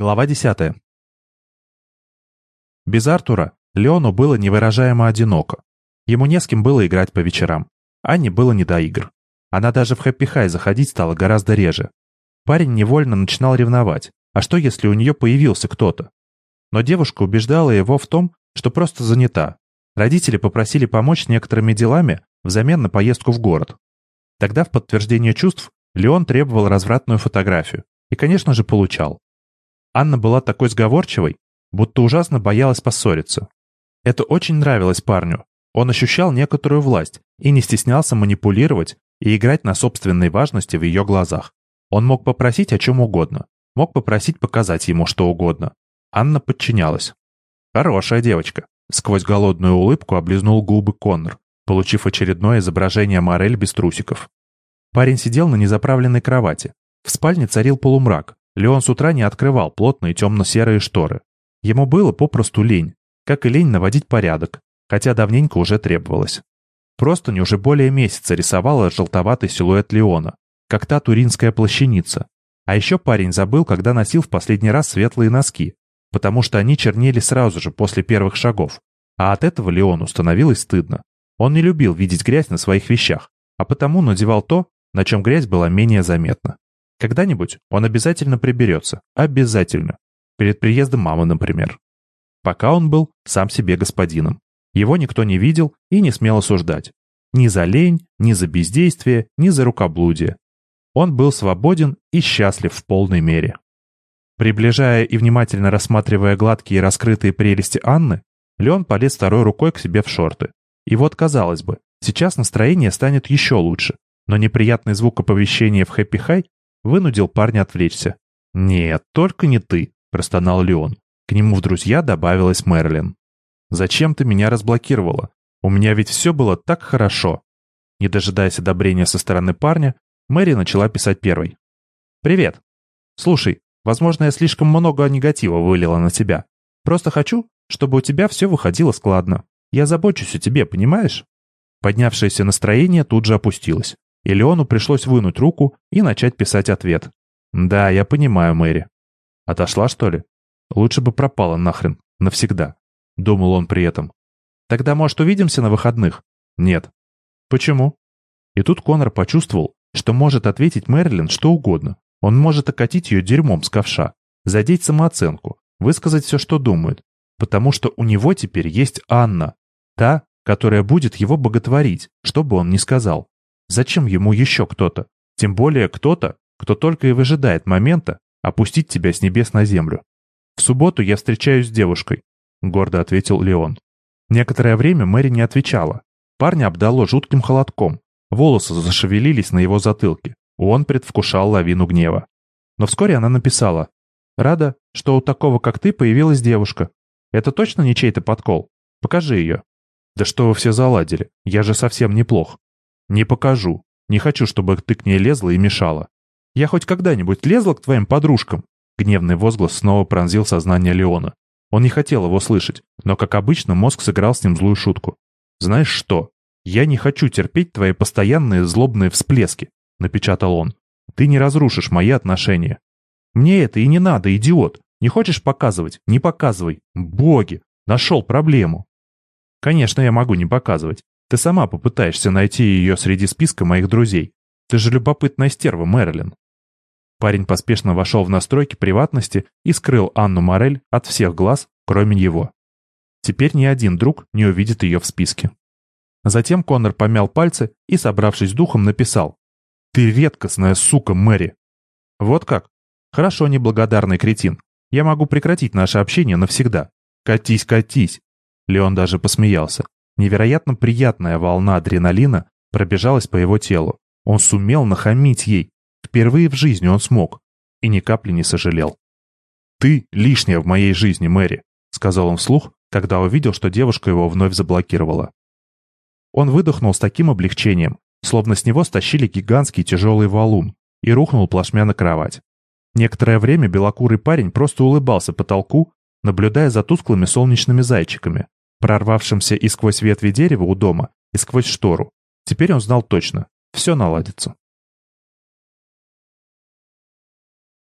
Глава 10. Без Артура Леону было невыражаемо одиноко. Ему не с кем было играть по вечерам. Анне было не до игр. Она даже в хэппи-хай заходить стала гораздо реже. Парень невольно начинал ревновать. А что, если у нее появился кто-то? Но девушка убеждала его в том, что просто занята. Родители попросили помочь некоторыми делами взамен на поездку в город. Тогда в подтверждение чувств Леон требовал развратную фотографию. И, конечно же, получал. Анна была такой сговорчивой, будто ужасно боялась поссориться. Это очень нравилось парню. Он ощущал некоторую власть и не стеснялся манипулировать и играть на собственной важности в ее глазах. Он мог попросить о чем угодно, мог попросить показать ему что угодно. Анна подчинялась. «Хорошая девочка», — сквозь голодную улыбку облизнул губы Коннор, получив очередное изображение Морель без трусиков. Парень сидел на незаправленной кровати. В спальне царил полумрак, Леон с утра не открывал плотные темно-серые шторы. Ему было попросту лень, как и лень наводить порядок, хотя давненько уже требовалось. Простынь уже более месяца рисовала желтоватый силуэт Леона, как та туринская плащаница. А еще парень забыл, когда носил в последний раз светлые носки, потому что они чернели сразу же после первых шагов. А от этого Леону становилось стыдно. Он не любил видеть грязь на своих вещах, а потому надевал то, на чем грязь была менее заметна. Когда-нибудь он обязательно приберется. Обязательно. Перед приездом мамы, например. Пока он был сам себе господином. Его никто не видел и не смел осуждать. Ни за лень, ни за бездействие, ни за рукоблудие. Он был свободен и счастлив в полной мере. Приближая и внимательно рассматривая гладкие раскрытые прелести Анны, Леон полез второй рукой к себе в шорты. И вот, казалось бы, сейчас настроение станет еще лучше, но неприятный звук оповещения в Хэппи Хай вынудил парня отвлечься. «Нет, только не ты», — простонал Леон. К нему в друзья добавилась Мерлин. «Зачем ты меня разблокировала? У меня ведь все было так хорошо». Не дожидаясь одобрения со стороны парня, Мэри начала писать первой. «Привет. Слушай, возможно, я слишком много негатива вылила на тебя. Просто хочу, чтобы у тебя все выходило складно. Я забочусь о тебе, понимаешь?» Поднявшееся настроение тут же опустилось и Леону пришлось вынуть руку и начать писать ответ. «Да, я понимаю, Мэри». «Отошла, что ли? Лучше бы пропала нахрен. Навсегда», — думал он при этом. «Тогда, может, увидимся на выходных?» «Нет». «Почему?» И тут Конор почувствовал, что может ответить Мэрилин что угодно. Он может окатить ее дерьмом с ковша, задеть самооценку, высказать все, что думает, потому что у него теперь есть Анна, та, которая будет его боготворить, что бы он ни сказал. Зачем ему еще кто-то? Тем более кто-то, кто только и выжидает момента опустить тебя с небес на землю. «В субботу я встречаюсь с девушкой», — гордо ответил Леон. Некоторое время Мэри не отвечала. Парня обдало жутким холодком. Волосы зашевелились на его затылке. Он предвкушал лавину гнева. Но вскоре она написала. «Рада, что у такого, как ты, появилась девушка. Это точно не чей-то подкол? Покажи ее». «Да что вы все заладили? Я же совсем неплох». «Не покажу. Не хочу, чтобы ты к ней лезла и мешала. Я хоть когда-нибудь лезла к твоим подружкам?» Гневный возглас снова пронзил сознание Леона. Он не хотел его слышать, но, как обычно, мозг сыграл с ним злую шутку. «Знаешь что? Я не хочу терпеть твои постоянные злобные всплески», — напечатал он. «Ты не разрушишь мои отношения». «Мне это и не надо, идиот. Не хочешь показывать? Не показывай. Боги! Нашел проблему». «Конечно, я могу не показывать. Ты сама попытаешься найти ее среди списка моих друзей. Ты же любопытная стерва, Мэрилин». Парень поспешно вошел в настройки приватности и скрыл Анну Морель от всех глаз, кроме его. Теперь ни один друг не увидит ее в списке. Затем Коннор помял пальцы и, собравшись духом, написал «Ты редкостная сука, Мэри!» «Вот как? Хорошо, неблагодарный кретин. Я могу прекратить наше общение навсегда. Катись, катись!» Леон даже посмеялся. Невероятно приятная волна адреналина пробежалась по его телу. Он сумел нахамить ей. Впервые в жизни он смог. И ни капли не сожалел. «Ты лишняя в моей жизни, Мэри», — сказал он вслух, когда увидел, что девушка его вновь заблокировала. Он выдохнул с таким облегчением, словно с него стащили гигантский тяжелый валун, и рухнул плашмя на кровать. Некоторое время белокурый парень просто улыбался потолку, наблюдая за тусклыми солнечными зайчиками, прорвавшимся и сквозь ветви дерева у дома, и сквозь штору. Теперь он знал точно. Все наладится.